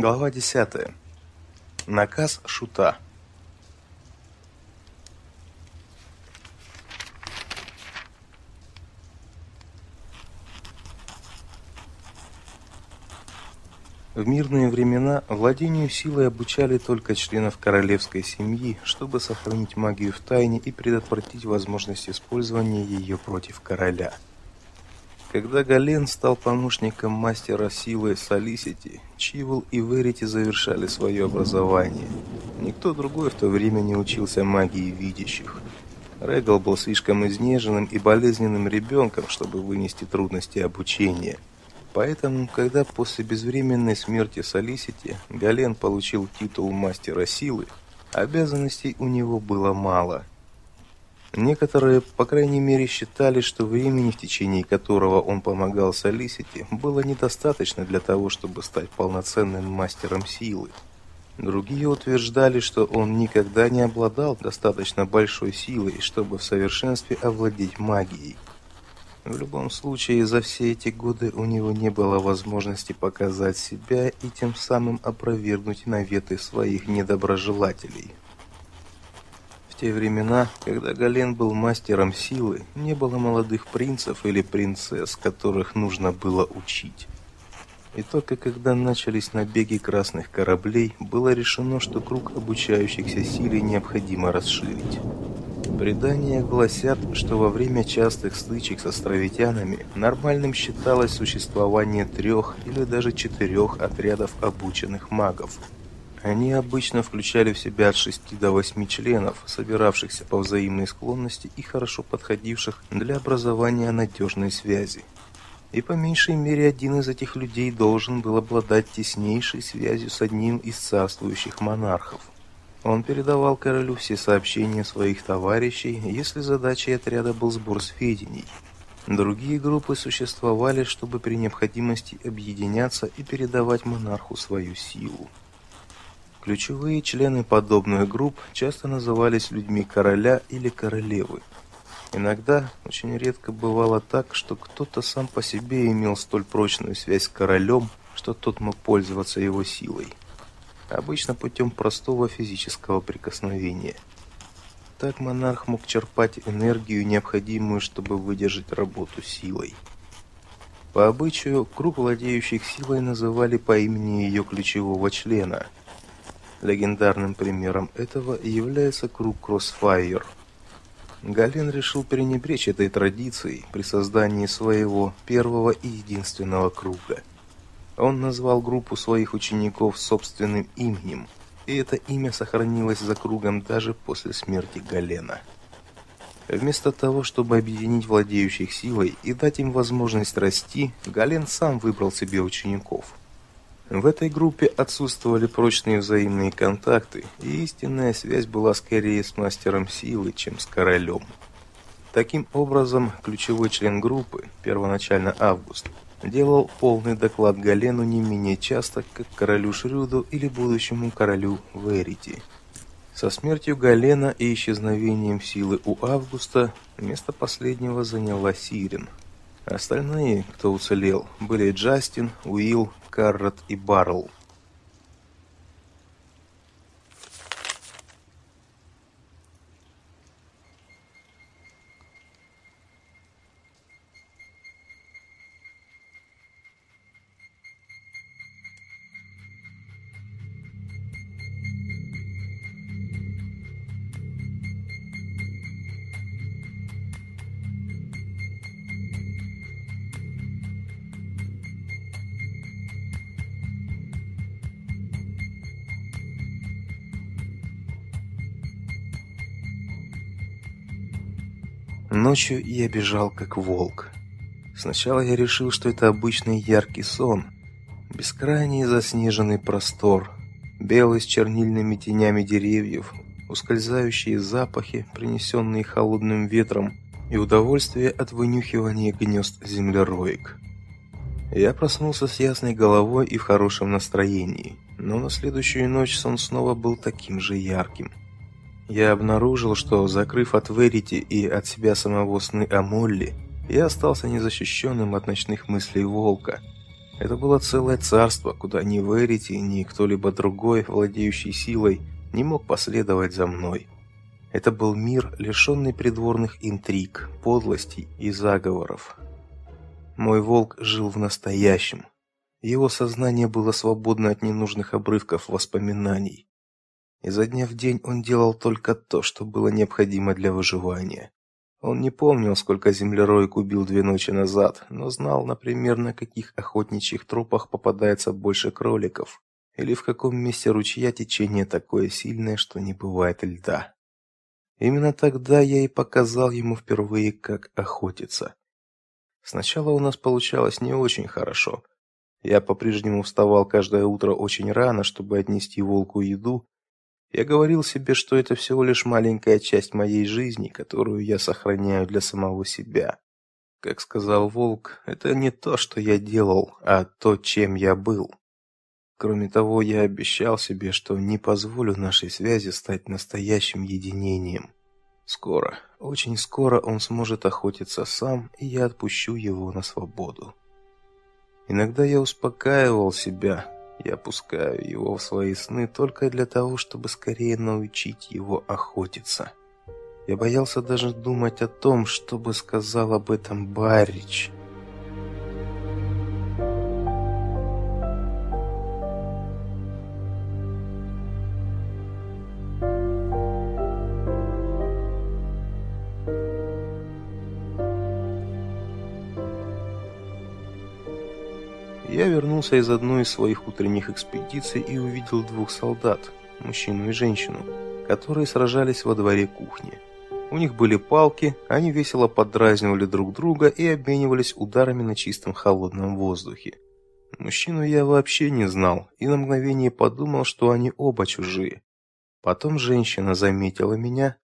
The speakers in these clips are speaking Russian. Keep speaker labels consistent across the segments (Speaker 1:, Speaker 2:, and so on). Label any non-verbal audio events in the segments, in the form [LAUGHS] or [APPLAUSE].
Speaker 1: Глава 10. Наказ шута. В мирные времена владению силой обучали только членов королевской семьи, чтобы сохранить магию в тайне и предотвратить возможность использования ее против короля. Когда Гален стал помощником мастера силы Солисити, Чивол и Верити завершали свое образование. Никто другой в то время не учился магии видящих. Регал был слишком изнеженным и болезненным ребенком, чтобы вынести трудности обучения – Поэтому, когда после безвременной смерти Солисити Гален получил титул мастера силы, обязанностей у него было мало. Некоторые, по крайней мере, считали, что времени, в течение которого он помогал Солисити, было недостаточно для того, чтобы стать полноценным мастером силы. Другие утверждали, что он никогда не обладал достаточно большой силой, чтобы в совершенстве овладеть магией. В любом случае, за все эти годы у него не было возможности показать себя и тем самым опровергнуть наветы своих недоброжелателей. Те времена, когда Гален был мастером силы, не было молодых принцев или принцесс, которых нужно было учить. И только когда начались набеги красных кораблей, было решено, что круг обучающихся силе необходимо расширить. Предания гласят, что во время частых стычек с островитянами нормальным считалось существование трех или даже четырех отрядов обученных магов. Они обычно включали в себя от шести до восьми членов, собиравшихся по взаимной склонности и хорошо подходивших для образования надежной связи. И по меньшей мере один из этих людей должен был обладать теснейшей связью с одним из царствующих монархов – он передавал королю все сообщения своих товарищей, если задачей отряда был сбор сведений. Другие группы существовали, чтобы при необходимости объединяться и передавать монарху свою силу. Ключевые члены подобных групп часто назывались людьми короля или королевы. Иногда, очень редко бывало так, что кто-то сам по себе имел столь прочную связь с королем, что тот мог пользоваться его силой обычно путем простого физического прикосновения. Так монарх мог черпать энергию, необходимую, чтобы выдержать работу силой. По обычаю, круг владеющих силой называли по имени ее ключевого члена. Легендарным примером этого является круг Кроссфайер. Гален решил пренебречь этой традицией при создании своего первого и единственного круга – он назвал группу своих учеников собственным именем, и это имя сохранилось за кругом даже после смерти Галена. Вместо того, чтобы объединить владеющих силой и дать им возможность расти, Гален сам выбрал себе учеников. В этой группе отсутствовали прочные взаимные контакты, и истинная связь была скорее с мастером силы, чем с королем. Таким образом, ключевой член группы, первоначально Август, делал полный доклад Галену не менее часто, как королю Шрюду или будущему королю Верити. Со смертью Галена и исчезновением силы у Августа место последнего заняла Сирин. Остальные, кто уцелел, были Джастин, Уилл, Каррот и Баррелл. Ночью я бежал как волк. Сначала я решил, что это обычный яркий сон. Бескрайний заснеженный простор, белый с чернильными тенями деревьев, ускользающие запахи, принесенные холодным ветром, и удовольствие от вынюхивания гнезд землероек. Я проснулся с ясной головой и в хорошем настроении, но на следующую ночь сон снова был таким же ярким – я обнаружил, что, закрыв от Верити и от себя самого сны о Молли, я остался незащищенным от ночных мыслей волка. Это было целое царство, куда ни Верити, ни кто-либо другой, владеющий силой, не мог последовать за мной. Это был мир, лишенный придворных интриг, подлостей и заговоров. Мой волк жил в настоящем. Его сознание было свободно от ненужных обрывков воспоминаний. Изо дня в день он делал только то, что было необходимо для выживания. Он не помнил, сколько землероек убил две ночи назад, но знал, например, на каких охотничьих тропах попадается больше кроликов, или в каком месте ручья течение такое сильное, что не бывает льда. Именно тогда я и показал ему впервые, как охотиться. Сначала у нас получалось не очень хорошо. Я по-прежнему вставал каждое утро очень рано, чтобы отнести волку еду. Я говорил себе, что это всего лишь маленькая часть моей жизни, которую я сохраняю для самого себя. Как сказал волк, это не то, что я делал, а то, чем я был. Кроме того, я обещал себе, что не позволю нашей связи стать настоящим единением. Скоро, очень скоро он сможет охотиться сам, и я отпущу его на свободу. Иногда я успокаивал себя и опускаю его в свои сны только для того, чтобы скорее научить его охотиться. Я боялся даже думать о том, что бы сказал об этом Барич. Вернулся из одной из своих утренних экспедиций и увидел двух солдат, мужчину и женщину, которые сражались во дворе кухни. У них были палки, они весело подразнивали друг друга и обменивались ударами на чистом холодном воздухе. Мужчину я вообще не знал и на мгновение подумал, что они оба чужие. Потом женщина заметила меня.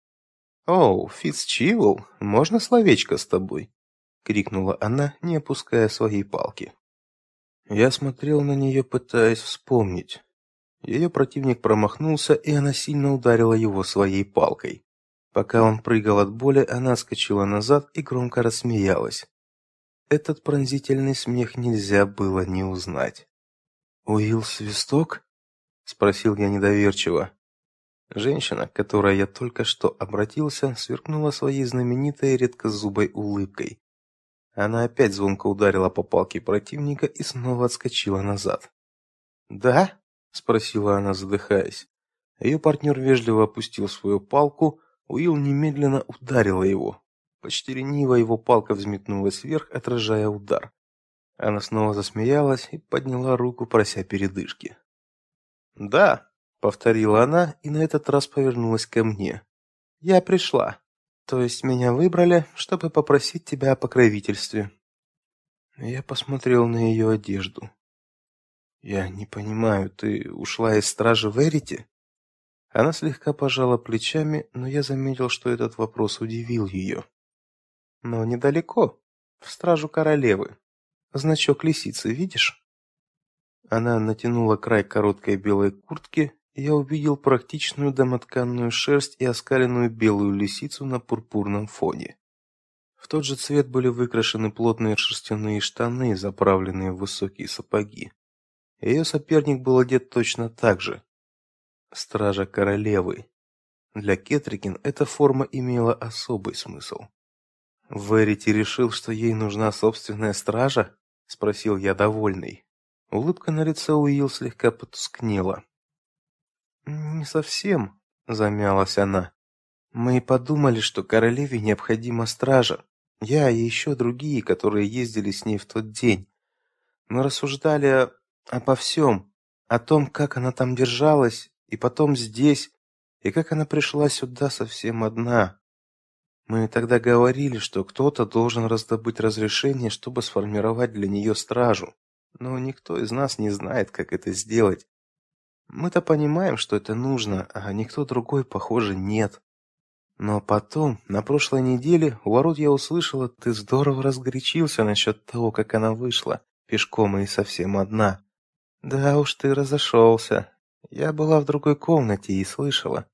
Speaker 1: «Оу, Фицчивл, можно словечко с тобой?» — крикнула она, не опуская своей палки. Я смотрел на нее, пытаясь вспомнить. Ее противник промахнулся, и она сильно ударила его своей палкой. Пока он прыгал от боли, она скочила назад и громко рассмеялась. Этот пронзительный смех нельзя было не узнать. «Уилл Свисток?» — спросил я недоверчиво. Женщина, к которой я только что обратился, сверкнула своей знаменитой редкозубой улыбкой. Она опять звонко ударила по палке противника и снова отскочила назад. "Да?" спросила она, задыхаясь. Ее партнер вежливо опустил свою палку, Уилл немедленно ударила его. Почти лениво его палка взметнулась вверх, отражая удар. Она снова засмеялась и подняла руку, прося передышки. "Да", повторила она и на этот раз повернулась ко мне. "Я пришла". То есть меня выбрали, чтобы попросить тебя о покровительстве. Я посмотрел на ее одежду. Я не понимаю, ты ушла из стражи Верити? Она слегка пожала плечами, но я заметил, что этот вопрос удивил ее. Но недалеко, в стражу королевы. Значок лисицы, видишь? Она натянула край короткой белой куртки я увидел практичную домотканную шерсть и оскаленную белую лисицу на пурпурном фоне. В тот же цвет были выкрашены плотные шерстяные штаны, заправленные в высокие сапоги. Ее соперник был одет точно так же. Стража королевы. Для Кетрикин эта форма имела особый смысл. Верити решил, что ей нужна собственная стража? спросил я довольный. Улыбка на лице Уилл слегка потускнела. Не совсем, замялась она. Мы подумали, что королеве необходима стража. Я и еще другие, которые ездили с ней в тот день. Мы рассуждали обо всем, о том, как она там держалась, и потом здесь, и как она пришла сюда совсем одна. Мы тогда говорили, что кто-то должен раздобыть разрешение, чтобы сформировать для нее стражу. Но никто из нас не знает, как это сделать. Мы-то понимаем, что это нужно, а никто другой, похоже, нет. Но потом, на прошлой неделе, у ворот я услышала, ты здорово разгорячился насчет того, как она вышла, пешком и совсем одна. Да уж ты разошелся. Я была в другой комнате и слышала.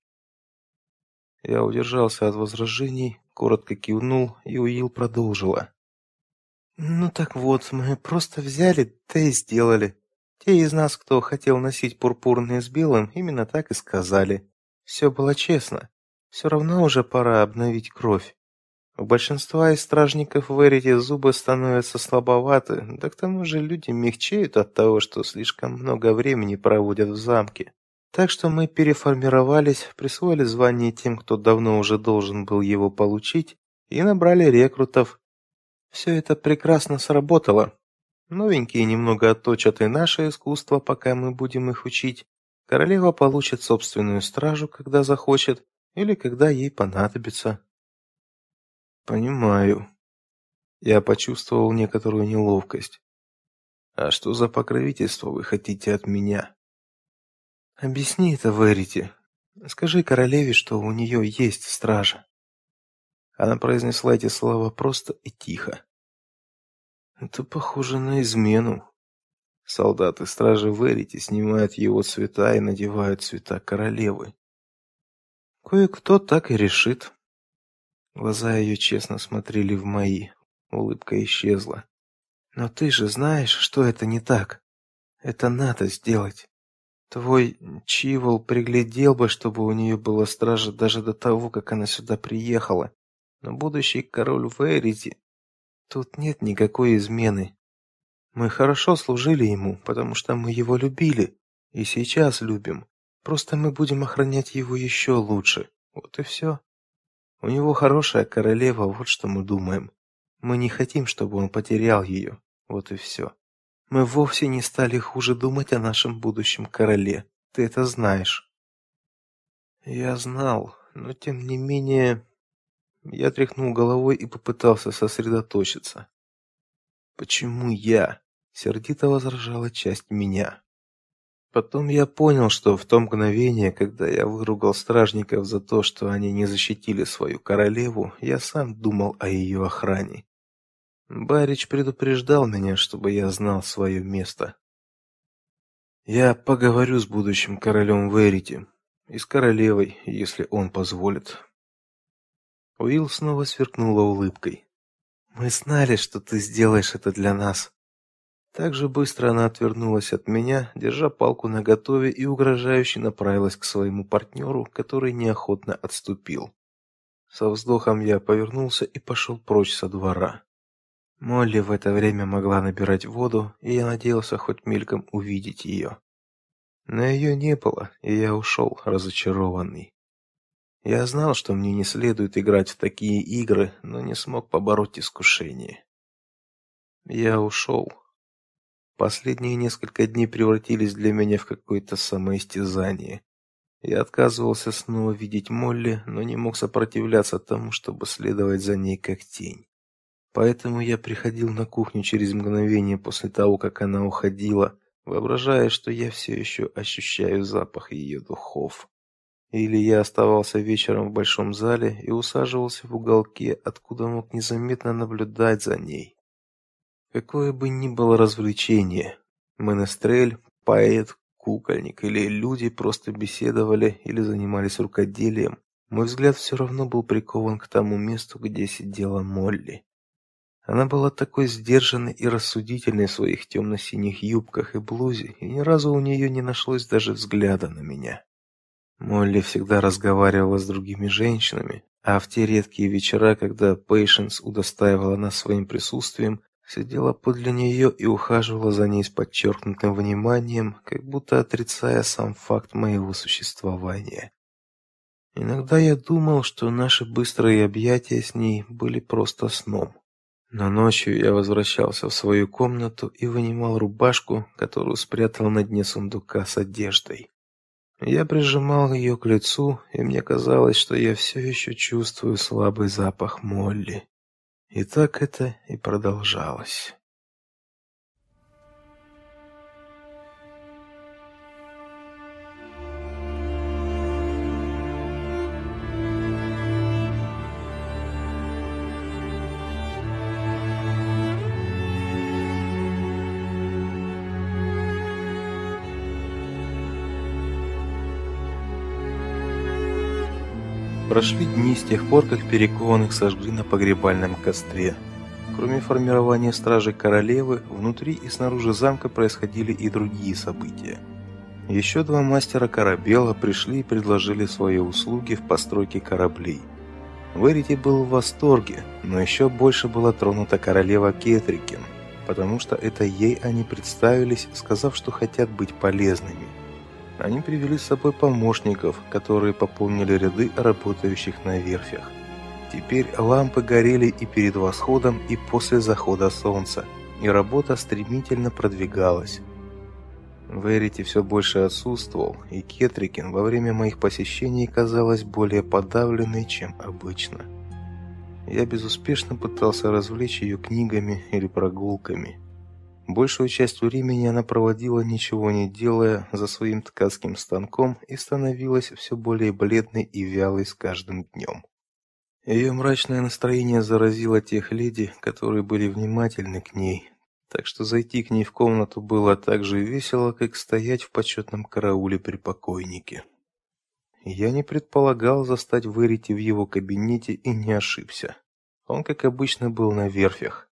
Speaker 1: Я удержался от возражений, коротко кивнул, и Уилл продолжила. Ну так вот, мы просто взяли, да и сделали. Те из нас, кто хотел носить пурпурные с белым, именно так и сказали. Все было честно. Все равно уже пора обновить кровь. У большинства из стражников в Эрите зубы становятся слабоваты, да к тому же люди мягчеют от того, что слишком много времени проводят в замке. Так что мы переформировались, присвоили звание тем, кто давно уже должен был его получить, и набрали рекрутов. Все это прекрасно сработало. Новенькие немного отточат и наше искусство, пока мы будем их учить. Королева получит собственную стражу, когда захочет, или когда ей понадобится. Понимаю. Я почувствовал некоторую неловкость. А что за покровительство вы хотите от меня? Объясни это Верите. Скажи королеве, что у нее есть стража. Она произнесла эти слова просто и тихо. Это похоже на измену. Солдаты стражи Верити снимают его цвета и надевают цвета королевы. Кое-кто так и решит. Глаза ее честно смотрели в мои. Улыбка исчезла. Но ты же знаешь, что это не так. Это надо сделать. Твой Чивол приглядел бы, чтобы у нее была стража даже до того, как она сюда приехала. Но будущий король Верити Тут нет никакой измены. Мы хорошо служили ему, потому что мы его любили, и сейчас любим. Просто мы будем охранять его еще лучше. Вот и все. У него хорошая королева, вот что мы думаем. Мы не хотим, чтобы он потерял ее. Вот и все. Мы вовсе не стали хуже думать о нашем будущем короле. Ты это знаешь. Я знал, но тем не менее я тряхнул головой и попытался сосредоточиться. Почему я? сердито возражала часть меня. Потом я понял, что в то мгновение, когда я выругал стражников за то, что они не защитили свою королеву, я сам думал о ее охране. Барич предупреждал меня, чтобы я знал свое место. Я поговорю с будущим королем Верити и с королевой, если он позволит. Уилл снова сверкнула улыбкой. Мы знали, что ты сделаешь это для нас. Так же быстро она отвернулась от меня, держа палку наготове и угрожающе направилась к своему партнеру, который неохотно отступил. Со вздохом я повернулся и пошел прочь со двора. Молли в это время могла набирать воду, и я надеялся хоть мельком увидеть ее. Но ее не было, и я ушел разочарованный. Я знал, что мне не следует играть в такие игры, но не смог побороть искушение. Я ушел. Последние несколько дней превратились для меня в какое-то самоистязание. Я отказывался снова видеть Молли, но не мог сопротивляться тому, чтобы следовать за ней как тень. Поэтому я приходил на кухню через мгновение после того, как она уходила, воображая, что я все еще ощущаю запах ее духов. Или я оставался вечером в большом зале и усаживался в уголке, откуда мог незаметно наблюдать за ней. Какое бы ни было развлечение, менестрель, поэт, кукольник или люди просто беседовали или занимались рукоделием, мой взгляд все равно был прикован к тому месту, где сидела Молли. Она была такой сдержанной и рассудительной в своих темно-синих юбках и блузе, и ни разу у нее не нашлось даже взгляда на меня. Молли всегда разговаривала с другими женщинами, а в те редкие вечера, когда Пейшенс удостаивала нас своим присутствием, сидела подле нее и ухаживала за ней с подчеркнутым вниманием, как будто отрицая сам факт моего существования. Иногда я думал, что наши быстрые объятия с ней были просто сном. Но ночью я возвращался в свою комнату и вынимал рубашку, которую спрятал на дне сундука с одеждой. Я прижимал ее к лицу, и мне казалось, что я все еще чувствую слабый запах Молли. И так это и продолжалось. Прошли дни с тех пор, как перекованных сожгли на погребальном костре. Кроме формирования стражей королевы, внутри и снаружи замка происходили и другие события. Еще два мастера корабела пришли и предложили свои услуги в постройке кораблей. Верити был в восторге, но еще больше была тронута королева Кетрикин, потому что это ей они представились, сказав, что хотят быть полезными. Они привели с собой помощников, которые пополнили ряды работающих на верфях. Теперь лампы горели и перед восходом, и после захода солнца, и работа стремительно продвигалась. Верити все больше отсутствовал, и Кетрикин во время моих посещений казалась более подавленной, чем обычно. Я безуспешно пытался развлечь ее книгами или прогулками. Большую часть времени она проводила ничего не делая за своим ткацким станком и становилась все более бледной и вялой с каждым днем. Ее мрачное настроение заразило тех леди, которые были внимательны к ней, так что зайти к ней в комнату было так же весело, как стоять в почетном карауле при покойнике. Я не предполагал застать Верити в его кабинете и не ошибся. Он, как обычно, был на верфях.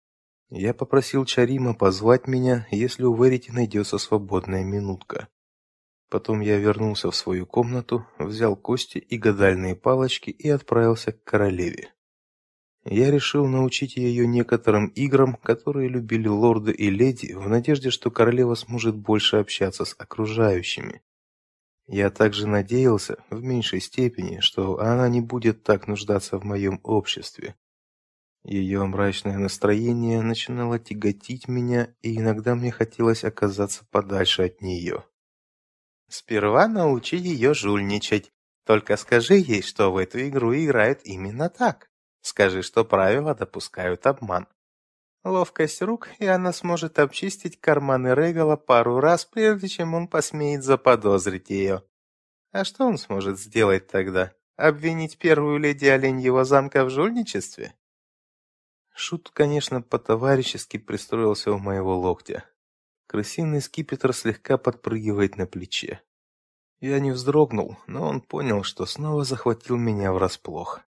Speaker 1: Я попросил Чарима позвать меня, если у Верити найдется свободная минутка. Потом я вернулся в свою комнату, взял кости и гадальные палочки и отправился к королеве. Я решил научить ее некоторым играм, которые любили лорды и леди, в надежде, что королева сможет больше общаться с окружающими. Я также надеялся, в меньшей степени, что она не будет так нуждаться в моем обществе. Ее мрачное настроение начинало тяготить меня, и иногда мне хотелось оказаться подальше от нее. Сперва научи ее жульничать. Только скажи ей, что в эту игру играют именно так. Скажи, что правила допускают обман. Ловкость рук, и она сможет обчистить карманы Регала пару раз, прежде чем он посмеет заподозрить ее. А что он сможет сделать тогда? Обвинить первую леди Оленьего замка в жульничестве? Шут, конечно, по-товарищески пристроился у моего локтя. Крысиный скипетр слегка подпрыгивает на плече. Я не вздрогнул, но он понял, что снова захватил меня врасплох.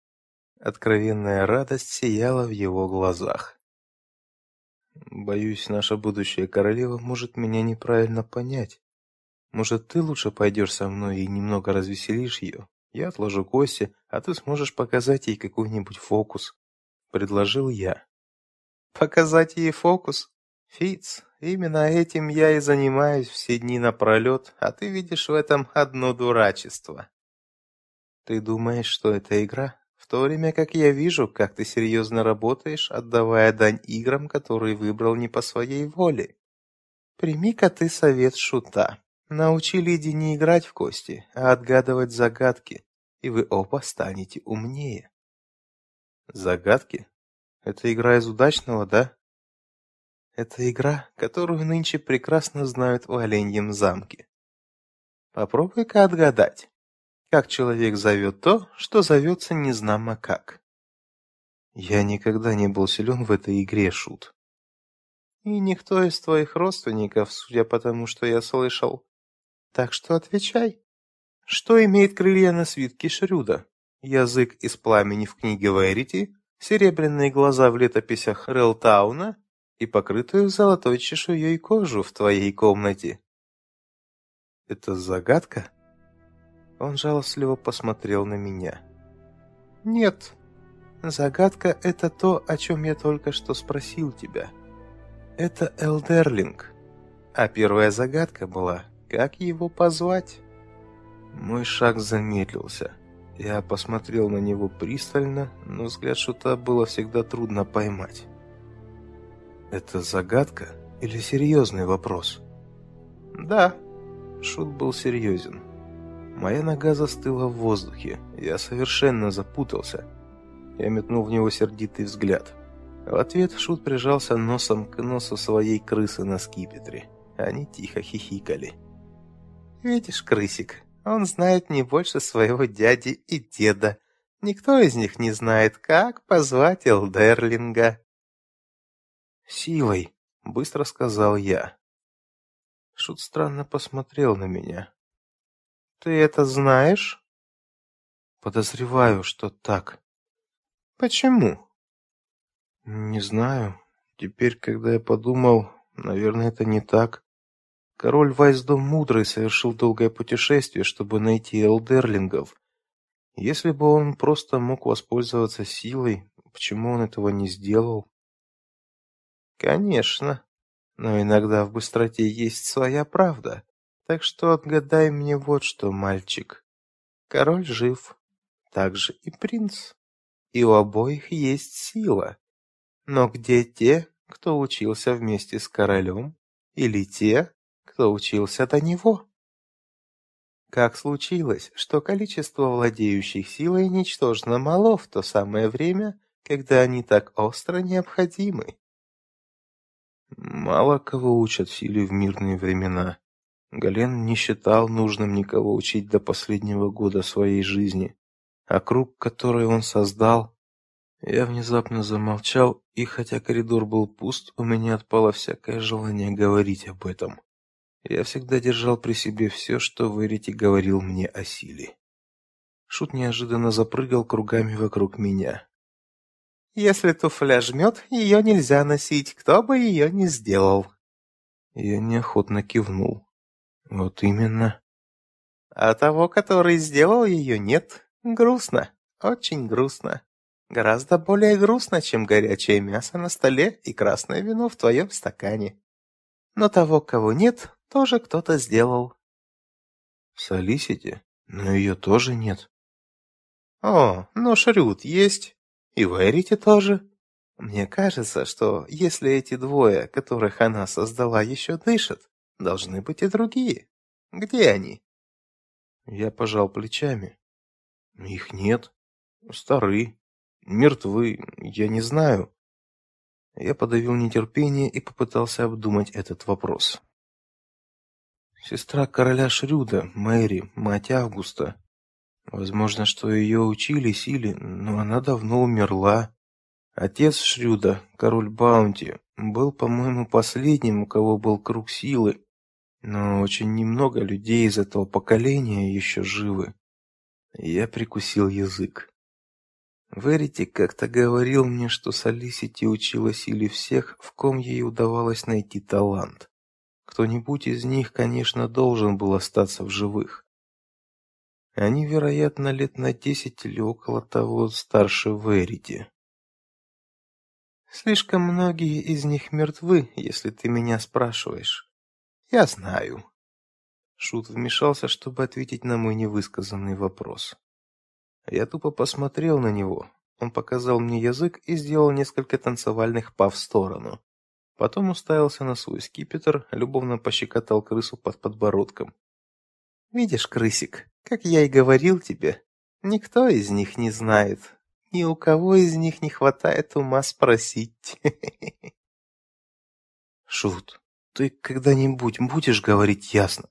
Speaker 1: Откровенная радость сияла в его глазах. Боюсь, наша будущая королева может меня неправильно понять. Может, ты лучше пойдешь со мной и немного развеселишь ее? Я отложу кости, а ты сможешь показать ей какой-нибудь фокус, предложил я. Показать ей фокус? Фиц, именно этим я и занимаюсь все дни напролет, а ты видишь в этом одно дурачество. Ты думаешь, что это игра? то время как я вижу, как ты серьезно работаешь, отдавая дань играм, которые выбрал не по своей воле. Прими-ка ты совет шута. Научи Лиди не играть в кости, а отгадывать загадки, и вы оба станете умнее. Загадки? Это игра из удачного, да? Это игра, которую нынче прекрасно знают в Оленьем замке. Попробуй-ка отгадать. Как человек зовет то, что зовется незнамо как. Я никогда не был силен в этой игре, шут. И никто из твоих родственников, судя по тому, что я слышал. Так что отвечай. Что имеет крылья на свитке Шрюда? Язык из пламени в книге Верити, серебряные глаза в летописях Релтауна и покрытую золотой чешуей кожу в твоей комнате. Это загадка? Он жалостливо посмотрел на меня. «Нет, загадка — это то, о чем я только что спросил тебя. Это Элдерлинг. А первая загадка была, как его позвать?» Мой шаг замедлился. Я посмотрел на него пристально, но взгляд шута было всегда трудно поймать. «Это загадка или серьезный вопрос?» «Да», — шут был серьезен. Моя нога застыла в воздухе. Я совершенно запутался. Я метнул в него сердитый взгляд. В ответ Шут прижался носом к носу своей крысы на скипетре. Они тихо хихикали. «Видишь, крысик, он знает не больше своего дяди и деда. Никто из них не знает, как позвать Элдерлинга». «Силой», — быстро сказал я. Шут странно посмотрел на меня. Ты это знаешь? Подозреваю, что так. Почему? Не знаю. теперь, когда я подумал, наверное, это не так. Король Вайсдом Мудрый совершил долгое путешествие, чтобы найти элдерлингов. Если бы он просто мог воспользоваться силой, почему он этого не сделал? Конечно, но иногда в быстроте есть своя правда. Так что отгадай мне вот что, мальчик. Король жив, так же и принц. И у обоих есть сила. Но где те, кто учился вместе с королем, или те, кто учился до него? Как случилось, что количество владеющих силой ничтожно мало в то самое время, когда они так остро необходимы? Мало кого учат силе в мирные времена. Гален не считал нужным никого учить до последнего года своей жизни, а круг, который он создал... Я внезапно замолчал, и хотя коридор был пуст, у меня отпало всякое желание говорить об этом. Я всегда держал при себе все, что Верити говорил мне о силе. Шут неожиданно запрыгал кругами вокруг меня. «Если туфля жмет, ее нельзя носить, кто бы ее ни сделал». Я неохотно кивнул. Вот именно. А того, который сделал ее, нет. Грустно. Очень грустно. Гораздо более грустно, чем горячее мясо на столе и красное вино в твоем стакане. Но того, кого нет, тоже кто-то сделал. В Солисите? Но ее тоже нет. О, ну Шрюд есть. И Верите тоже. Мне кажется, что если эти двое, которых она создала, еще дышат, Должны быть и другие. Где они? Я пожал плечами. Их нет. Стары. Мертвы. Я не знаю. Я подавил нетерпение и попытался обдумать этот вопрос. Сестра короля Шрюда, Мэри, мать Августа. Возможно, что ее учили силе, но она давно умерла. Отец Шрюда, король Баунти, был, по-моему, последним, у кого был круг силы, но очень немного людей из этого поколения еще живы. Я прикусил язык. Верите как-то говорил мне, что Солисити учила силе всех, в ком ей удавалось найти талант. Кто-нибудь из них, конечно, должен был остаться в живых. Они, вероятно, лет на десять или около того старше Верити. Слишком многие из них мертвы, если ты меня спрашиваешь. Я знаю. Шут вмешался, чтобы ответить на мой невысказанный вопрос. Я тупо посмотрел на него. Он показал мне язык и сделал несколько танцевальных па в сторону. Потом уставился на свой скипетр, любовно пощекотал крысу под подбородком. Видишь, крысик, как я и говорил тебе, никто из них не знает. Ни у кого из них не хватает ума спросить. [LAUGHS] Шут, ты когда-нибудь будешь говорить ясно?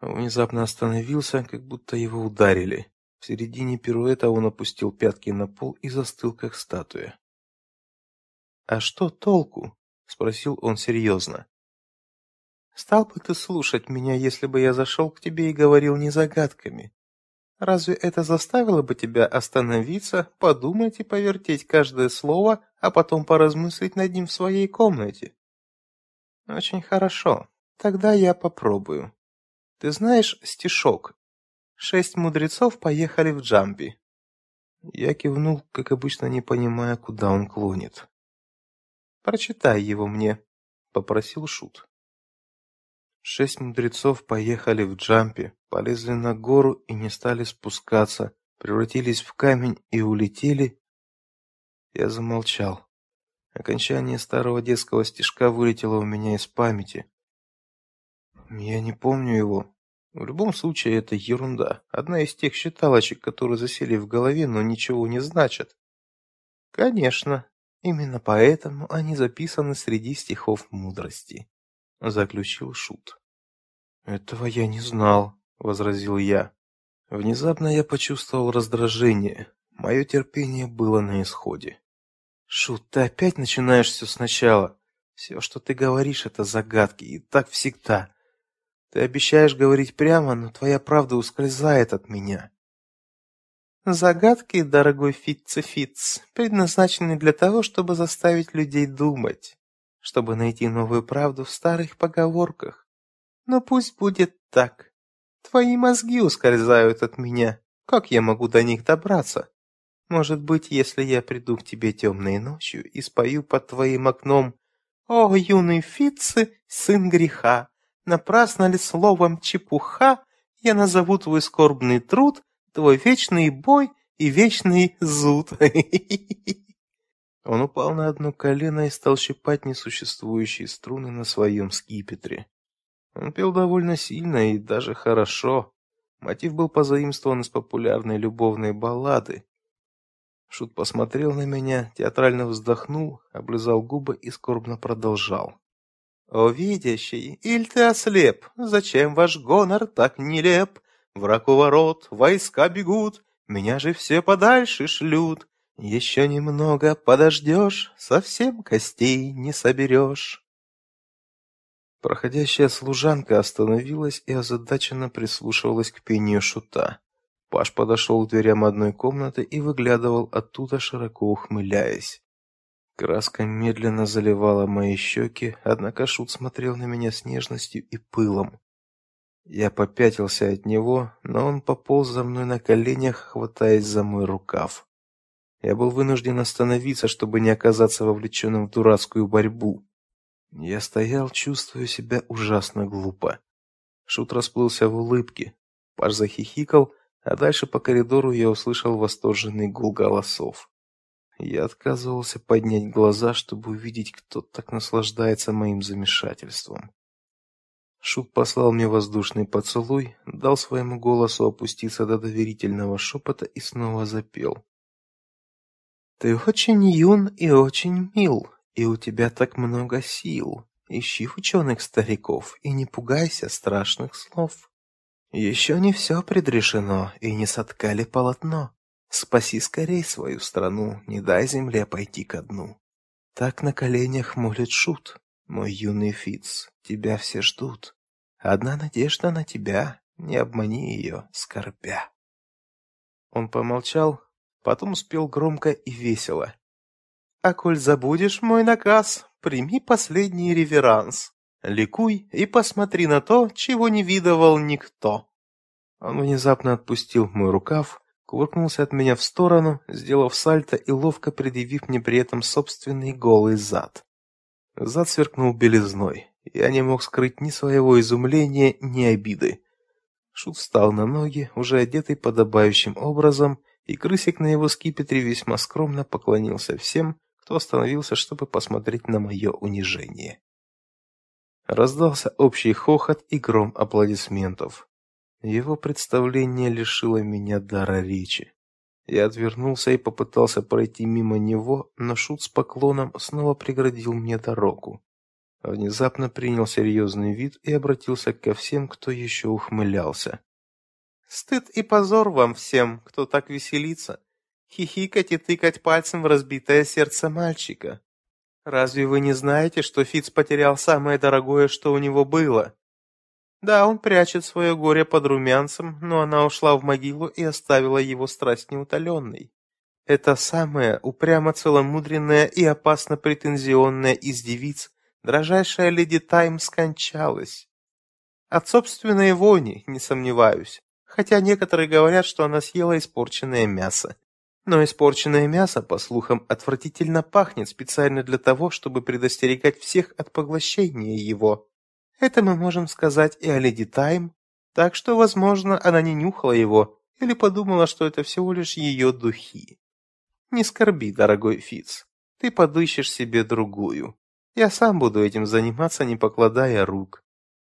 Speaker 1: Внезапно остановился, как будто его ударили. В середине пируэта он опустил пятки на пол и застыл, как статуя. «А что толку?» — спросил он серьезно. «Стал бы ты слушать меня, если бы я зашел к тебе и говорил не загадками? Разве это заставило бы тебя остановиться, подумать и повертеть каждое слово, а потом поразмыслить над ним в своей комнате? Очень хорошо. Тогда я попробую. Ты знаешь стишок? Шесть мудрецов поехали в Джамби. Я кивнул, как обычно, не понимая, куда он клонит. Прочитай его мне, попросил шут. Шесть мудрецов поехали в Джампи, полезли на гору и не стали спускаться, превратились в камень и улетели. Я замолчал. Окончание старого детского стишка вылетело у меня из памяти. Я не помню его. В любом случае это ерунда. Одна из тех считалочек, которые засели в голове, но ничего не значат. Конечно, именно поэтому они записаны среди стихов мудрости, заключил шут. Этого я не знал, возразил я. Внезапно я почувствовал раздражение. Мое терпение было на исходе. Шут, ты опять начинаешь все сначала. Все, что ты говоришь, это загадки, и так всегда. Ты обещаешь говорить прямо, но твоя правда ускользает от меня. Загадки, дорогой Фитцефиц, предназначены для того, чтобы заставить людей думать, чтобы найти новую правду в старых поговорках. Но пусть будет так. Твои мозги ускользают от меня. Как я могу до них добраться? Может быть, если я приду к тебе темной ночью и спою под твоим окном «О, юный Фитце, сын греха, напрасно ли словом чепуха я назову твой скорбный труд твой вечный бой и вечный зуд. Он упал на одно колено и стал щипать несуществующие струны на своем скипетре. Он пел довольно сильно и даже хорошо. Мотив был позаимствован из популярной любовной баллады. Шут посмотрел на меня, театрально вздохнул, облизал губы и скорбно продолжал. «О, видящий, иль ты ослеп? Зачем ваш гонор так нелеп? Враг у ворот, войска бегут, меня же все подальше шлют. Еще немного подождешь, совсем костей не соберешь. Проходящая служанка остановилась и озадаченно прислушивалась к пению шута. Паш подошел к дверям одной комнаты и выглядывал оттуда, широко ухмыляясь. Краска медленно заливала мои щеки, однако шут смотрел на меня с нежностью и пылом. Я попятился от него, но он пополз за мной на коленях, хватаясь за мой рукав. Я был вынужден остановиться, чтобы не оказаться вовлеченным в дурацкую борьбу. Я стоял, чувствуя себя ужасно глупо. Шут расплылся в улыбке. Паш захихикал, а дальше по коридору я услышал восторженный гул голосов. Я отказывался поднять глаза, чтобы увидеть, кто так наслаждается моим замешательством. Шут послал мне воздушный поцелуй, дал своему голосу опуститься до доверительного шепота и снова запел. Ты очень юн и очень мил, и у тебя так много сил. Ищи ученых стариков и не пугайся страшных слов. Еще не все предрешено, и не соткали полотно. Спаси скорей свою страну, не дай земле пойти ко дну. Так на коленях молит шут, мой юный Фиц, тебя все ждут. Одна надежда на тебя, не обмани ее, скорбя. Он помолчал, потом спел громко и весело. А коль забудешь мой наказ, прими последний реверанс. Ликуй и посмотри на то, чего не видывал никто. Он внезапно отпустил мой рукав, кувыркнулся от меня в сторону, сделав сальто и ловко предъявив мне при этом собственный голый зад. Зад сверкнул белизной. Я не мог скрыть ни своего изумления, ни обиды. Шут встал на ноги, уже одетый подобающим образом, и крысик на его скипетре весьма скромно поклонился всем, кто остановился, чтобы посмотреть на мое унижение. Раздался общий хохот и гром аплодисментов. Его представление лишило меня дара речи. Я отвернулся и попытался пройти мимо него, но шут с поклоном снова преградил мне дорогу. Внезапно принял серьезный вид и обратился ко всем, кто еще ухмылялся. Стыд и позор вам всем, кто так веселится, хихикать и тыкать пальцем в разбитое сердце мальчика. Разве вы не знаете, что Фиц потерял самое дорогое, что у него было? Да, он прячет свое горе под румянцем, но она ушла в могилу и оставила его страсть неутоленной. Это самая упрямо целомудренная и опасно претензионная из девиц, дрожайшая леди Тайм скончалась. От собственной вони, не сомневаюсь, хотя некоторые говорят, что она съела испорченное мясо. Но испорченное мясо, по слухам, отвратительно пахнет специально для того, чтобы предостерегать всех от поглощения его. Это мы можем сказать и о леди Тайм, так что, возможно, она не нюхала его или подумала, что это всего лишь ее духи. Не скорби, дорогой Фиц, ты подыщешь себе другую. Я сам буду этим заниматься, не покладая рук.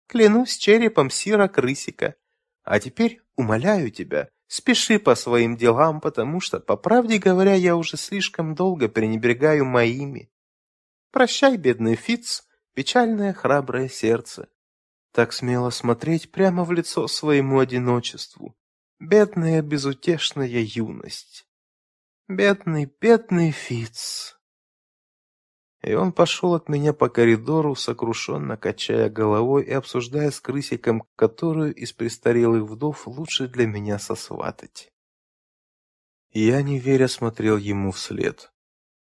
Speaker 1: Клянусь черепом сира крысика. А теперь умоляю тебя, спеши по своим делам, потому что, по правде говоря, я уже слишком долго пренебрегаю моими. Прощай, бедный Фиц, печальное храброе сердце. Так смело смотреть прямо в лицо своему одиночеству. Бедная безутешная юность. Бедный, бедный Фиц. И он пошел от меня по коридору, сокрушенно качая головой и обсуждая с крысиком, которую из престарелых вдов лучше для меня сосватать. Я, не веря, смотрел ему вслед.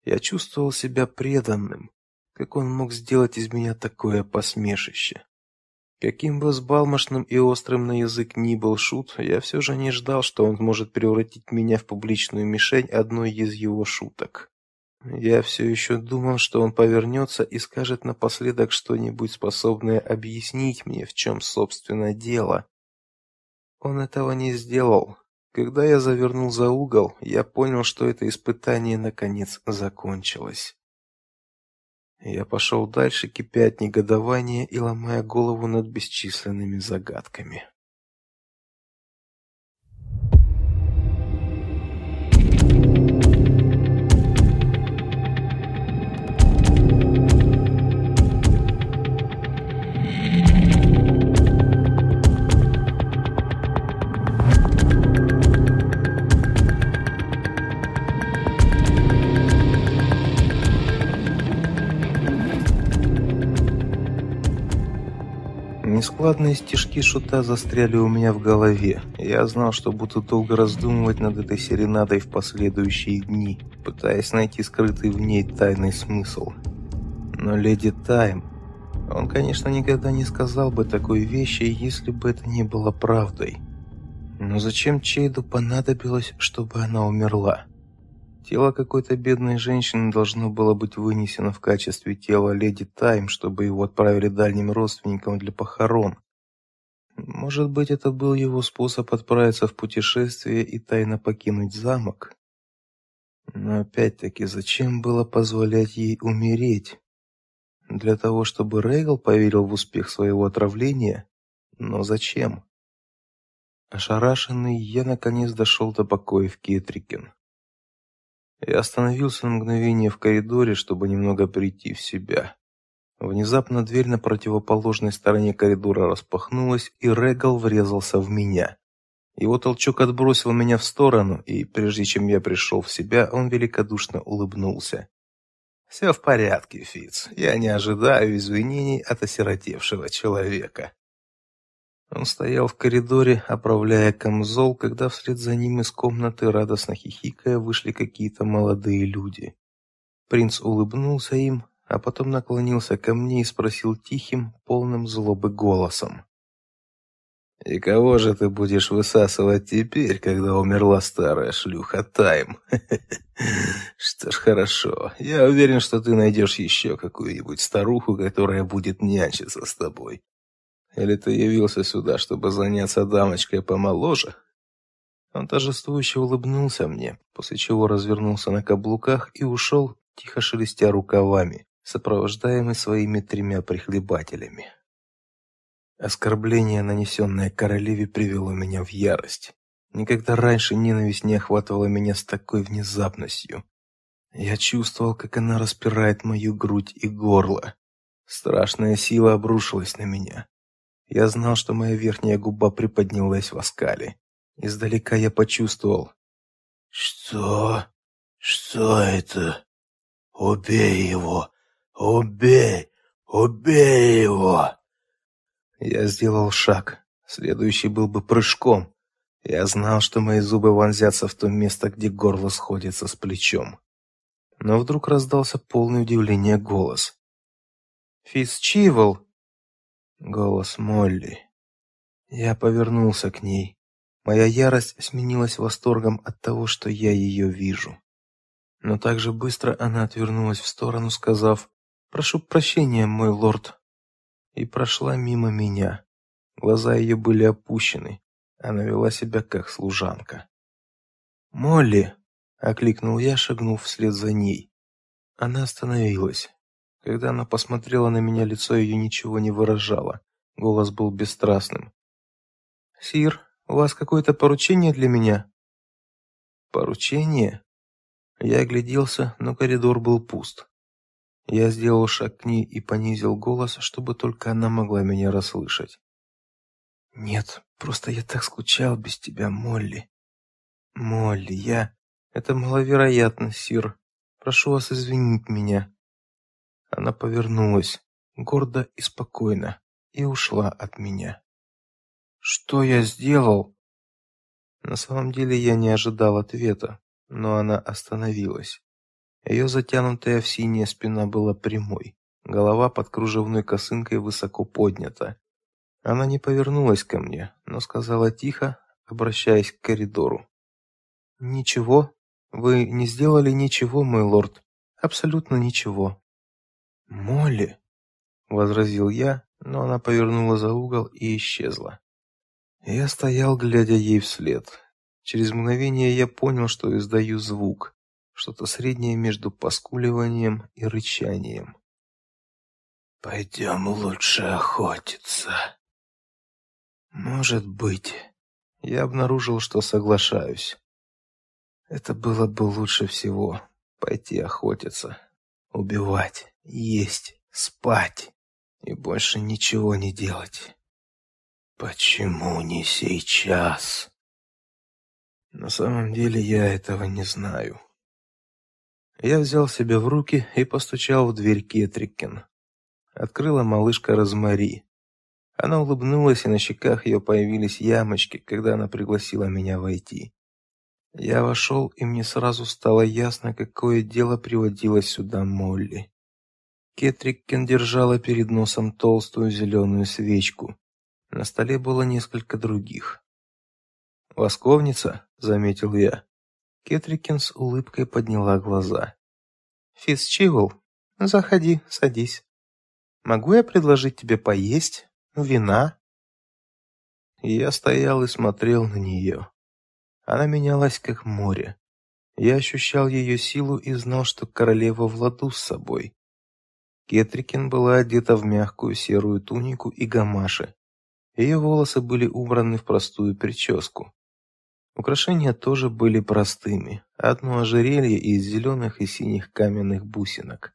Speaker 1: Я чувствовал себя преданным. Как он мог сделать из меня такое посмешище? Каким бы взбалмошным и острым на язык ни был шут, я все же не ждал, что он может превратить меня в публичную мишень одной из его шуток. Я все еще думал, что он повернется и скажет напоследок что-нибудь способное объяснить мне, в чем собственно дело. Он этого не сделал. Когда я завернул за угол, я понял, что это испытание наконец закончилось. Я пошел дальше, кипя от негодования и ломая голову над бесчисленными загадками. Нескладные стишки шута застряли у меня в голове. Я знал, что буду долго раздумывать над этой серенадой в последующие дни, пытаясь найти скрытый в ней тайный смысл. Но леди Тайм... Он, конечно, никогда не сказал бы такой вещи, если бы это не было правдой. Но зачем Чейду понадобилось, чтобы она умерла? Тело какой-то бедной женщины должно было быть вынесено в качестве тела леди Тайм, чтобы его отправили дальним родственникам для похорон. Может быть, это был его способ отправиться в путешествие и тайно покинуть замок? Но опять-таки, зачем было позволять ей умереть? Для того, чтобы Рейгл поверил в успех своего отравления? Но зачем? Ошарашенный, я наконец дошел до покоев Кетрикен. Я остановился на мгновение в коридоре, чтобы немного прийти в себя. Внезапно дверь на противоположной стороне коридора распахнулась, и Регал врезался в меня. Его толчок отбросил меня в сторону, и прежде чем я пришел в себя, он великодушно улыбнулся. «Все в порядке, Фиц. Я не ожидаю извинений от осиротевшего человека». Он стоял в коридоре, оправляя камзол, когда вслед за ним из комнаты, радостно хихикая, вышли какие-то молодые люди. Принц улыбнулся им, а потом наклонился ко мне и спросил тихим, полным злобы голосом. «И кого же ты будешь высасывать теперь, когда умерла старая шлюха Тайм? [LAUGHS] Что ж, хорошо. Я уверен, что ты найдешь еще какую-нибудь старуху, которая будет нянчиться с тобой. Или ты явился сюда, чтобы заняться дамочкой помоложе?» Он торжествующе улыбнулся мне, после чего развернулся на каблуках и ушел, тихо шелестя рукавами, сопровождаемый своими тремя прихлебателями. Оскорбление, нанесенное королеве, привело меня в ярость. Никогда раньше ненависть не охватывала меня с такой внезапностью. Я чувствовал, как она распирает мою грудь и горло. Страшная сила обрушилась на меня. Я знал, что моя верхняя губа приподнялась в оскале. Издалека я почувствовал. «Что? Что это? Убей его! Убей! Убей его!» Я сделал шаг. Следующий был бы прыжком. Я знал, что мои зубы вонзятся в то место, где горло сходится с плечом. Но вдруг раздался полный удивления голос. «Фицчивл!» Голос Молли. Я повернулся к ней. Моя ярость сменилась восторгом от того, что я ее вижу. Но так же быстро она отвернулась в сторону, сказав «Прошу прощения, мой лорд», и прошла мимо меня. Глаза ее были опущены. Она вела себя как служанка. «Молли!» — окликнул я, шагнув вслед за ней. Она остановилась. Когда она посмотрела на меня, лицо ее ничего не выражало. Голос был бесстрастным. «Сир, у вас какое-то поручение для меня?» «Поручение?» Я огляделся, но коридор был пуст. Я сделал шаг к ней и понизил голос, чтобы только она могла меня расслышать. «Нет, просто я так скучал без тебя, Молли». «Молли, я...» «Это маловероятно, сир. Прошу вас извинить меня». Она повернулась, гордо и спокойно, и ушла от меня. Что я сделал? На самом деле я не ожидал ответа. но она остановилась. Ее затянутая в синее спина была прямой, голова под кружевной косынкой высоко поднята. Она не повернулась ко мне, но сказала тихо, обращаясь к коридору. «Ничего, вы не сделали ничего, мой лорд, абсолютно ничего». «Молли», — возразил я, но она повернула за угол и исчезла. Я стоял, глядя ей вслед. Через мгновение я понял, что издаю звук, что-то среднее между поскуливанием и рычанием. «Пойдем лучше охотиться». «Может быть». Я обнаружил, что соглашаюсь. Это было бы лучше всего — пойти охотиться, убивать, есть, спать и больше ничего не делать. Почему не сейчас? На самом деле я этого не знаю. Я взял себя в руки и постучал в дверь Кетрикен. Открыла малышка Розмари. Она улыбнулась, и на щеках ее появились ямочки, когда она пригласила меня войти. Я вошел, и мне сразу стало ясно, какое дело приводило сюда Молли. Кетрикен держала перед носом толстую зеленую свечку. На столе было несколько других. «Восковница?» — заметил я. Кетрикин с улыбкой подняла глаза. «Фицчивл, заходи, садись. Могу я предложить тебе поесть? Вина?» Я стоял и смотрел на нее. Она менялась, как море. Я ощущал ее силу и знал, что королева в ладу с собой. Кетрикин была одета в мягкую серую тунику и гамаши, ее волосы были убраны в простую прическу. Украшения тоже были простыми. Одно ожерелье из зеленых и синих каменных бусинок.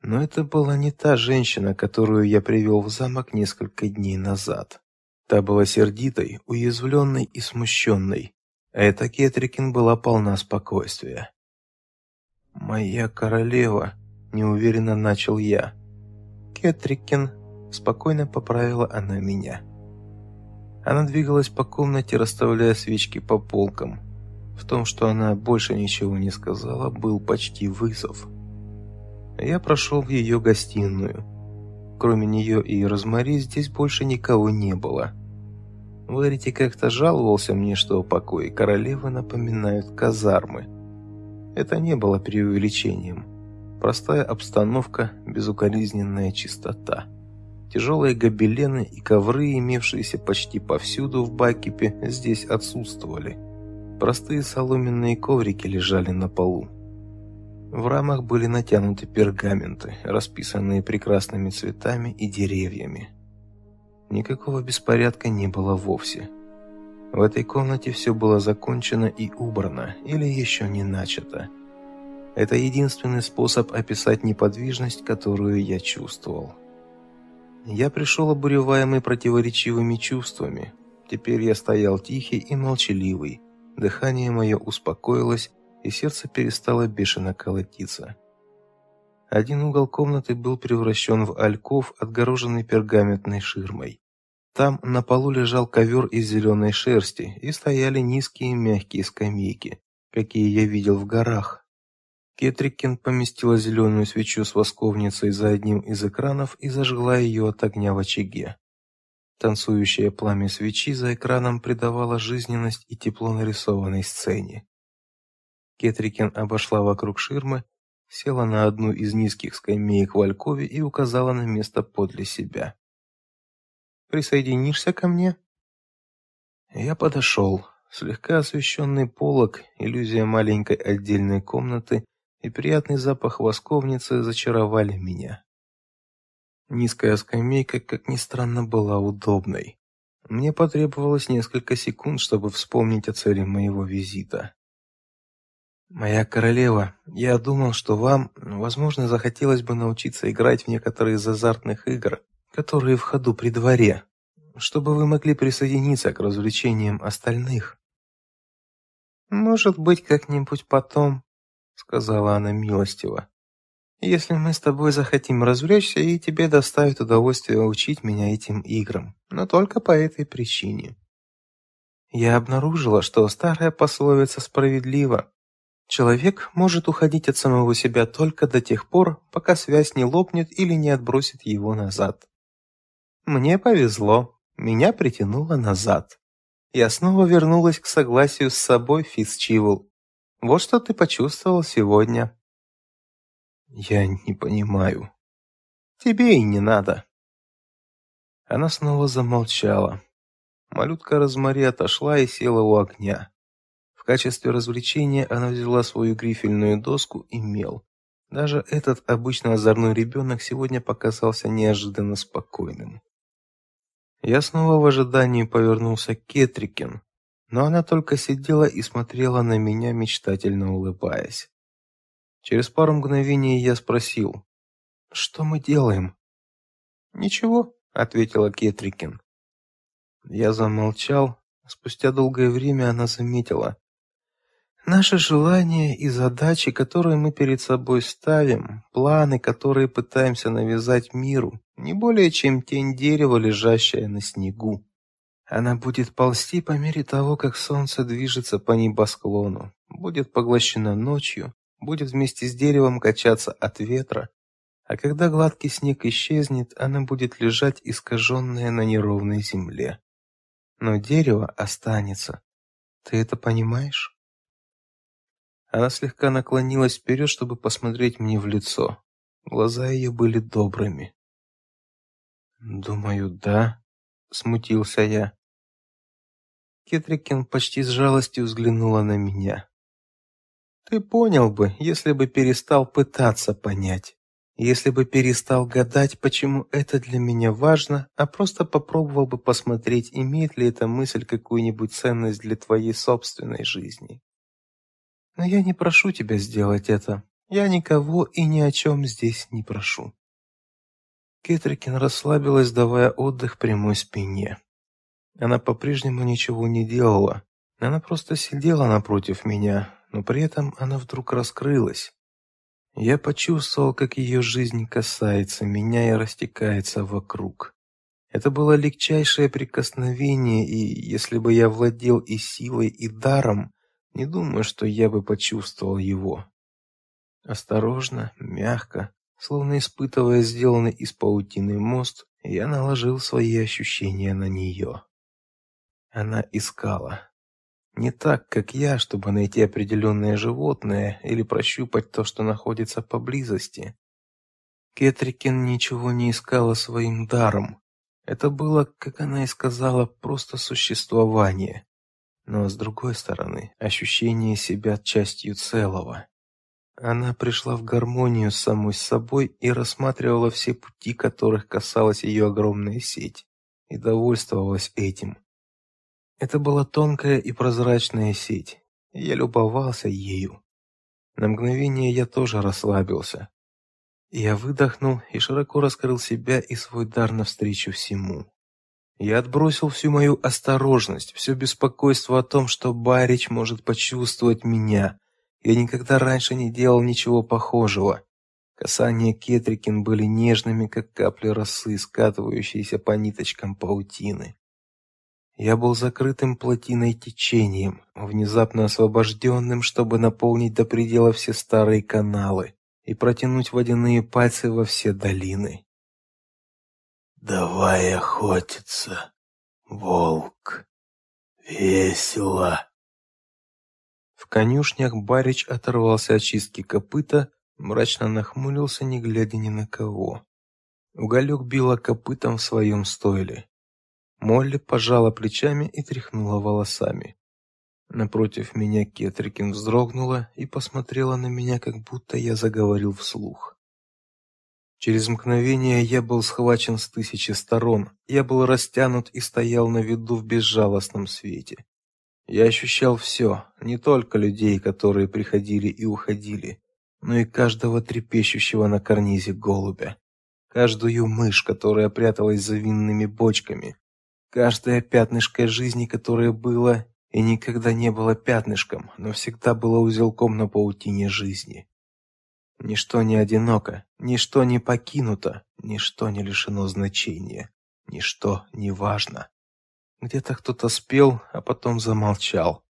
Speaker 1: Но это была не та женщина, которую я привел в замок несколько дней назад. Та была сердитой, уязвленной и смущенной. Эта Кетрикин была полна спокойствия. «Моя королева», — неуверенно начал я. «Кетрикин», — спокойно поправила она меня. Она двигалась по комнате, расставляя свечки по полкам. В том, что она больше ничего не сказала, был почти вызов. Я прошел в ее гостиную. Кроме нее и Розмари здесь больше никого не было. Ларити как-то жаловался мне, что покои королевы напоминают казармы. Это не было преувеличением. Простая обстановка, безукоризненная чистота. Тяжелые гобелены и ковры, имевшиеся почти повсюду в Бакипе, здесь отсутствовали. Простые соломенные коврики лежали на полу. В рамах были натянуты пергаменты, расписанные прекрасными цветами и деревьями. Никакого беспорядка не было вовсе. В этой комнате все было закончено и убрано, или еще не начато. Это единственный способ описать неподвижность, которую я чувствовал. Я пришел обуреваемый противоречивыми чувствами. Теперь я стоял тихий и молчаливый. Дыхание мое успокоилось, и сердце перестало бешено колотиться. Один угол комнаты был превращен в альков, отгороженный пергаментной ширмой. Там на полу лежал ковер из зеленой шерсти и стояли низкие мягкие скамейки, какие я видел в горах, Кетрикин поместила зеленую свечу с восковницей за одним из экранов и зажгла ее от огня в очаге. Танцующее пламя свечи за экраном придавало жизненность и тепло нарисованной сцене. Кетрикин обошла вокруг ширмы, села на одну из низких скамеек в Алькове и указала на место подле себя. «Присоединишься ко мне?» Я подошел. Слегка освещенный полог, иллюзия маленькой отдельной комнаты, и приятный запах восковницы зачаровали меня. Низкая скамейка, как ни странно, была удобной. Мне потребовалось несколько секунд, чтобы вспомнить о цели моего визита. Моя королева, я думал, что вам, возможно, захотелось бы научиться играть в некоторые из азартных игр, которые в ходу при дворе, чтобы вы могли присоединиться к развлечениям остальных. Может быть, как-нибудь потом, сказала она милостиво. Если мы с тобой захотим развлечься, и тебе доставит удовольствие учить меня этим играм, но только по этой причине. Я обнаружила, что старая пословица справедлива. Человек может уходить от самого себя только до тех пор, пока связь не лопнет или не отбросит его назад. Мне повезло, меня притянуло назад. Я снова вернулась к согласию с собой, Фицчивл. Вот что ты почувствовал сегодня. Я не понимаю. Тебе и не надо. Она снова замолчала. Малютка Розмари отошла и села у огня. В качестве развлечения она взяла свою грифельную доску и мел. Даже этот обычно озорной ребенок сегодня показался неожиданно спокойным. Я снова в ожидании повернулся к Кетрикин, но она только сидела и смотрела на меня, мечтательно улыбаясь. Через пару мгновений я спросил, «Что мы делаем?» «Ничего», — ответила Кетрикин. Я замолчал. Спустя долгое время она заметила, Наши желания и задачи, которые мы перед собой ставим, планы, которые пытаемся навязать миру, не более чем тень дерева, лежащая на снегу. Она будет ползти по мере того, как солнце движется по небосклону, будет поглощена ночью, будет вместе с деревом качаться от ветра, а когда гладкий снег исчезнет, она будет лежать искаженная на неровной земле. Но дерево останется. Ты это понимаешь? Она слегка наклонилась вперед, чтобы посмотреть мне в лицо. Глаза ее были добрыми. «Думаю, да», — смутился я. Кетрикин почти с жалостью взглянула на меня. «Ты понял бы, если бы перестал пытаться понять, если бы перестал гадать, почему это для меня важно, а просто попробовал бы посмотреть, имеет ли эта мысль какую-нибудь ценность для твоей собственной жизни. Но я не прошу тебя сделать это. Я никого и ни о чем здесь не прошу. Кетрикин расслабилась, давая отдых прямой спине. Она по-прежнему ничего не делала. Она просто сидела напротив меня, но при этом она вдруг раскрылась. Я почувствовал, как ее жизнь касается меня и растекается вокруг. Это было легчайшее прикосновение, и если бы я владел и силой, и даром, не думаю, что я бы почувствовал его. Осторожно, мягко, словно испытывая сделанный из паутины мост, я наложил свои ощущения на нее. Она искала. Не так, как я, чтобы найти определенное животное или прощупать то, что находится поблизости. Кетрикин ничего не искала своим даром. Это было, как она и сказала, просто существование но с другой стороны, ощущение себя частью целого. Она пришла в гармонию с самой собой и рассматривала все пути, которых касалась ее огромная сеть, и довольствовалась этим. Это была тонкая и прозрачная сеть. Я любовался ею. На мгновение я тоже расслабился. Я выдохнул и широко раскрыл себя и свой дар навстречу всему. Я отбросил всю мою осторожность, все беспокойство о том, что Барич может почувствовать меня. Я никогда раньше не делал ничего похожего. Касания Кетрикин были нежными, как капли росы, скатывающиеся по ниточкам паутины. Я был закрытым плотиной течением, внезапно освобожденным, чтобы наполнить до предела все старые каналы и протянуть водяные пальцы во все долины.
Speaker 2: Давай охотиться, волк. Весело.
Speaker 1: В конюшнях Барич оторвался от чистки копыта, мрачно нахмурился, не глядя ни на кого. Уголек била копытом в своем стойле. Молли пожала плечами и тряхнула волосами. Напротив меня Кетрикин вздрогнула и посмотрела на меня, как будто я заговорил вслух. Через мгновение я был схвачен с тысячи сторон. Я был растянут и стоял на виду в безжалостном свете. Я ощущал все, не только людей, которые приходили и уходили, но и каждого трепещущего на карнизе голубя, каждую мышь, которая пряталась за винными бочками, каждое пятнышко жизни, которое было и никогда не было пятнышком, но всегда было узелком на паутине жизни. Ничто не одиноко, ничто не покинуто, ничто не лишено значения, ничто не важно. Где-то кто-то спел, а потом замолчал.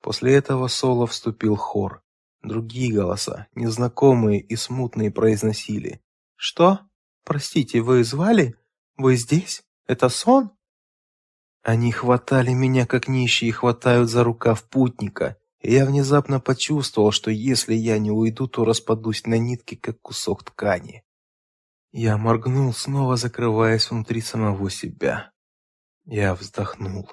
Speaker 1: После этого соло вступил хор. Другие голоса, незнакомые и смутные, произносили. «Что? Простите, вы звали? Вы здесь? Это сон?» Они хватали меня, как нищие хватают за рукав путника, я внезапно почувствовал, что если я не уйду, то распадусь на нитки, как кусок ткани. Я моргнул, снова закрываясь внутри самого себя. Я вздохнул.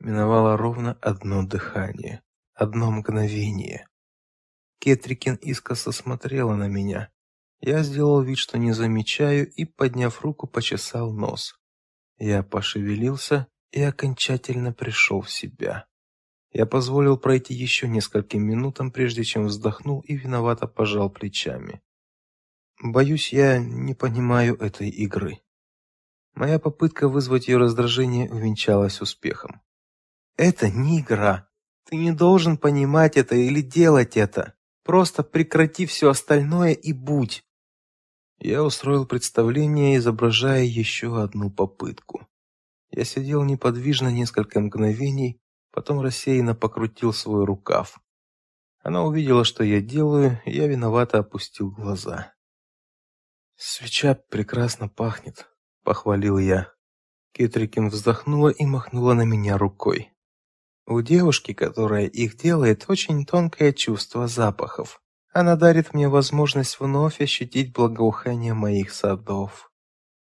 Speaker 1: Миновало ровно одно дыхание, одно мгновение. Кетрикин искоса смотрела на меня. Я сделал вид, что не замечаю, и, подняв руку, почесал нос. Я пошевелился и окончательно пришел в себя. Я позволил пройти еще нескольким минутам, прежде чем вздохнул и виновато пожал плечами. Боюсь, я не понимаю этой игры. Моя попытка вызвать ее раздражение увенчалась успехом. Это не игра. Ты не должен понимать это или делать это. Просто прекрати все остальное и будь. Я устроил представление, изображая еще одну попытку. Я сидел неподвижно несколько мгновений, потом рассеянно покрутил свой рукав. Она увидела, что я делаю, и я виновато опустил глаза. Свеча прекрасно пахнет, похвалил я. Кетрикин вздохнула и махнула на меня рукой. У девушки, которая их делает, очень тонкое чувство запахов. Она дарит мне возможность вновь ощутить благоухание моих садов.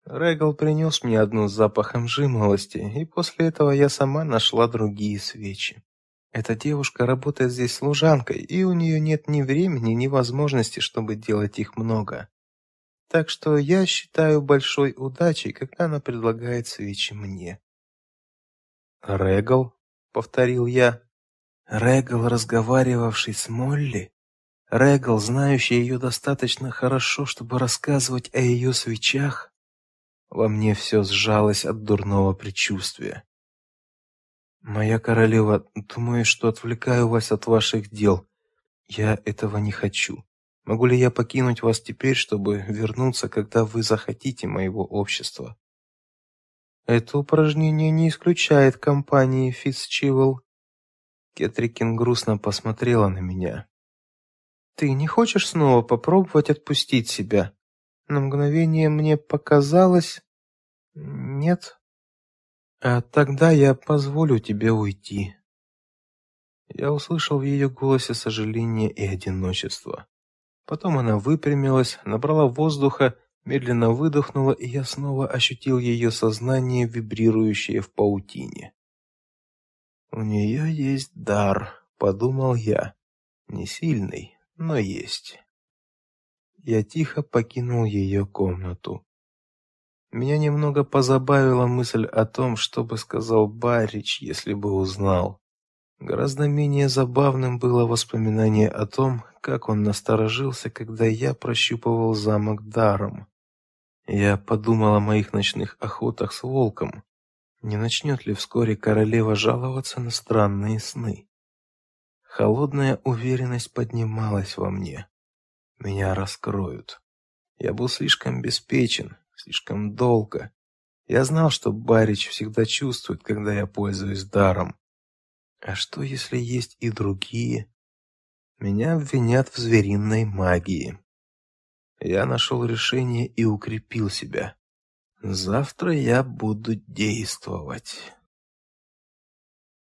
Speaker 1: Регал принес мне одну с запахом жимолости, и после этого я сама нашла другие свечи. Эта девушка работает здесь служанкой, и у нее нет ни времени, ни возможности, чтобы делать их много. Так что я считаю большой удачей, когда она предлагает свечи мне. Регал повторил я. Регал, разговаривавший с Молли, Регал, знающий ее достаточно хорошо, чтобы рассказывать о ее свечах. Во мне все сжалось от дурного предчувствия. Моя королева, думаю, что отвлекаю вас от ваших дел. Я этого не хочу. Могу ли я покинуть вас теперь, чтобы вернуться, когда вы захотите моего общества? Это упражнение не исключает компании Фицчивелл. Кетрикин грустно посмотрела на меня. Ты не хочешь снова попробовать отпустить себя? На мгновение мне показалось... Нет? А тогда я позволю тебе уйти. Я услышал в ее голосе сожаление и одиночество. Потом она выпрямилась, набрала воздуха медленно выдохнула, и я снова ощутил ее сознание, вибрирующее в паутине. У нее есть дар, подумал я. Не сильный, но есть. Я тихо покинул ее комнату. Меня немного позабавила мысль о том, что бы сказал Барич, если бы узнал. Гораздо менее забавным было воспоминание о том, как он насторожился, когда я прощупывал замок даром. Я подумал о моих ночных охотах с волком. Не начнет ли вскоре королева жаловаться на странные сны? Холодная уверенность поднималась во мне. Меня раскроют. Я был слишком беспечен, слишком долго. Я знал, что Барич всегда чувствует, когда я пользуюсь даром. А что, если есть и другие? Меня обвинят в звериной магии. Я нашел решение и укрепил себя. Завтра я буду действовать.